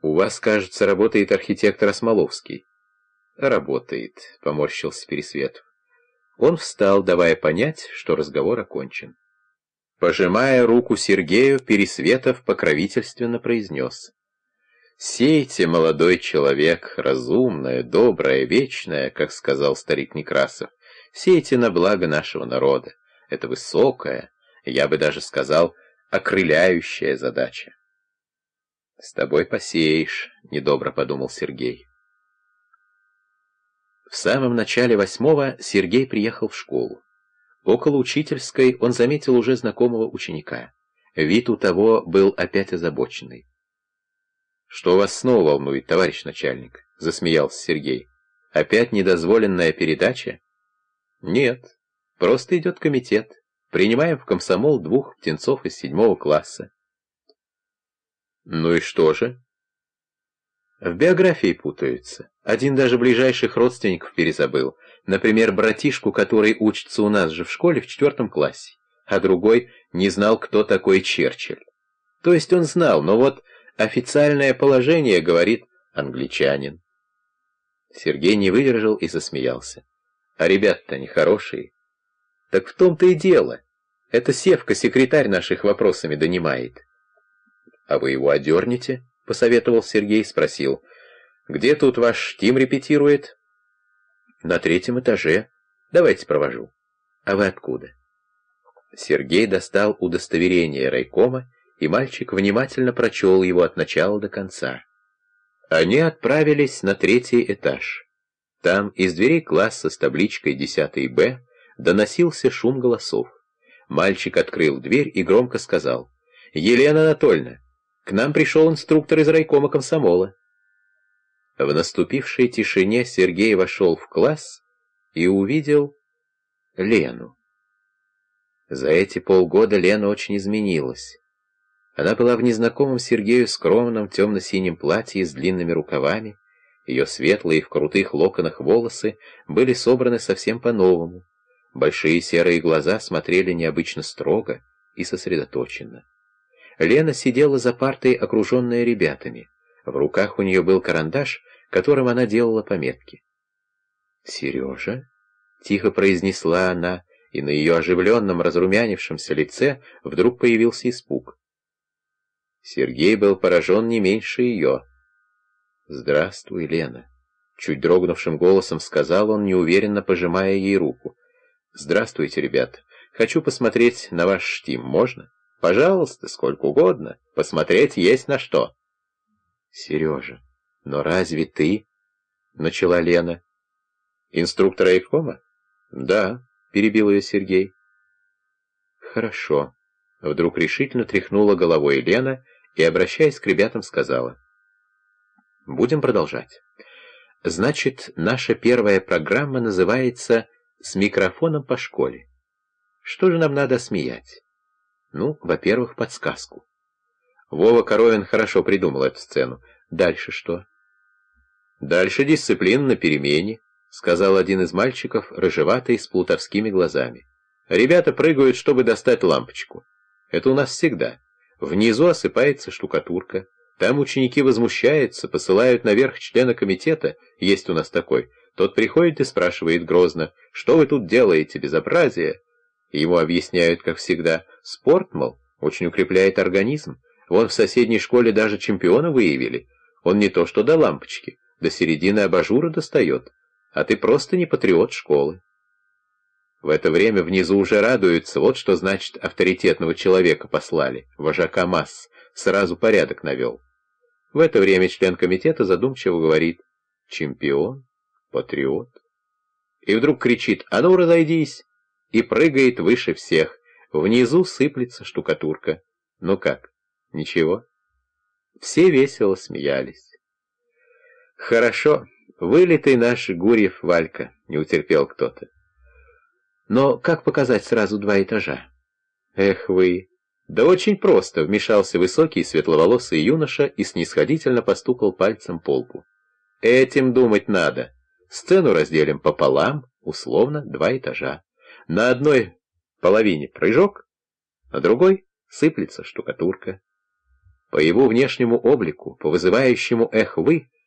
У вас, кажется, работает архитектор Осмоловский. Работает, поморщился Пересветов. Он встал, давая понять, что разговор окончен. Пожимая руку Сергею, Пересветов покровительственно произнес. «Сейте, молодой человек, разумное, доброе, вечное, как сказал старик Некрасов, сейте на благо нашего народа. Это высокая, я бы даже сказал, окрыляющая задача». «С тобой посеешь», — недобро подумал Сергей. В самом начале восьмого Сергей приехал в школу. Около учительской он заметил уже знакомого ученика. Вид у того был опять озабоченный. «Что вас снова волнует, товарищ начальник?» — засмеялся Сергей. «Опять недозволенная передача?» «Нет, просто идет комитет. Принимаем в комсомол двух птенцов из седьмого класса. Ну и что же? В биографии путаются. Один даже ближайших родственников перезабыл. Например, братишку, который учится у нас же в школе в четвертом классе. А другой не знал, кто такой Черчилль. То есть он знал, но вот официальное положение говорит англичанин. Сергей не выдержал и засмеялся. А ребята-то нехорошие. Так в том-то и дело. Это Севка, секретарь наших вопросами донимает. «А вы его одернете?» — посоветовал Сергей, спросил. «Где тут ваш Тим репетирует?» «На третьем этаже. Давайте провожу». «А вы откуда?» Сергей достал удостоверение райкома, и мальчик внимательно прочел его от начала до конца. Они отправились на третий этаж. Там из дверей класса с табличкой 10 Б доносился шум голосов. Мальчик открыл дверь и громко сказал. «Елена Анатольевна, к нам пришел инструктор из райкома комсомола. В наступившей тишине Сергей вошел в класс и увидел Лену. За эти полгода Лена очень изменилась. Она была в незнакомом Сергею скромном темно-синем платье с длинными рукавами, ее светлые в крутых локонах волосы были собраны совсем по-новому. Большие серые глаза смотрели необычно строго и сосредоточенно. Лена сидела за партой, окруженная ребятами. В руках у нее был карандаш, которым она делала пометки. «Сережа?» — тихо произнесла она, и на ее оживленном, разрумянившемся лице вдруг появился испуг. Сергей был поражен не меньше ее. «Здравствуй, Лена», — чуть дрогнувшим голосом сказал он, неуверенно пожимая ей руку. «Здравствуйте, ребята. Хочу посмотреть на ваш штим, можно?» Пожалуйста, сколько угодно. Посмотреть есть на что. Сережа, но разве ты? Начала Лена. Инструктор Айкома? Да, перебил ее Сергей. Хорошо. Вдруг решительно тряхнула головой Лена и, обращаясь к ребятам, сказала. Будем продолжать. Значит, наша первая программа называется «С микрофоном по школе». Что же нам надо смеять? Ну, во-первых, подсказку. Вова Коровин хорошо придумал эту сцену. Дальше что? Дальше дисциплина на перемене, сказал один из мальчиков, рыжеватый, с плутовскими глазами. Ребята прыгают, чтобы достать лампочку. Это у нас всегда. Внизу осыпается штукатурка. Там ученики возмущаются, посылают наверх члена комитета, есть у нас такой. Тот приходит и спрашивает грозно, что вы тут делаете, безобразие? Ему объясняют, как всегда, спорт, мол, очень укрепляет организм. Вон в соседней школе даже чемпиона выявили. Он не то что до лампочки, до середины абажура достает. А ты просто не патриот школы. В это время внизу уже радуются, вот что значит авторитетного человека послали, вожака масс, сразу порядок навел. В это время член комитета задумчиво говорит «Чемпион? Патриот?» И вдруг кричит «А ну разойдись!» И прыгает выше всех. Внизу сыплется штукатурка. Ну как, ничего? Все весело смеялись. Хорошо, вылитый наш Гурьев Валька, не утерпел кто-то. Но как показать сразу два этажа? Эх вы! Да очень просто, вмешался высокий светловолосый юноша и снисходительно постукал пальцем по лбу. Этим думать надо. Сцену разделим пополам, условно, два этажа. На одной половине прыжок, на другой сыплется штукатурка. По его внешнему облику, по вызывающему «эх вы»,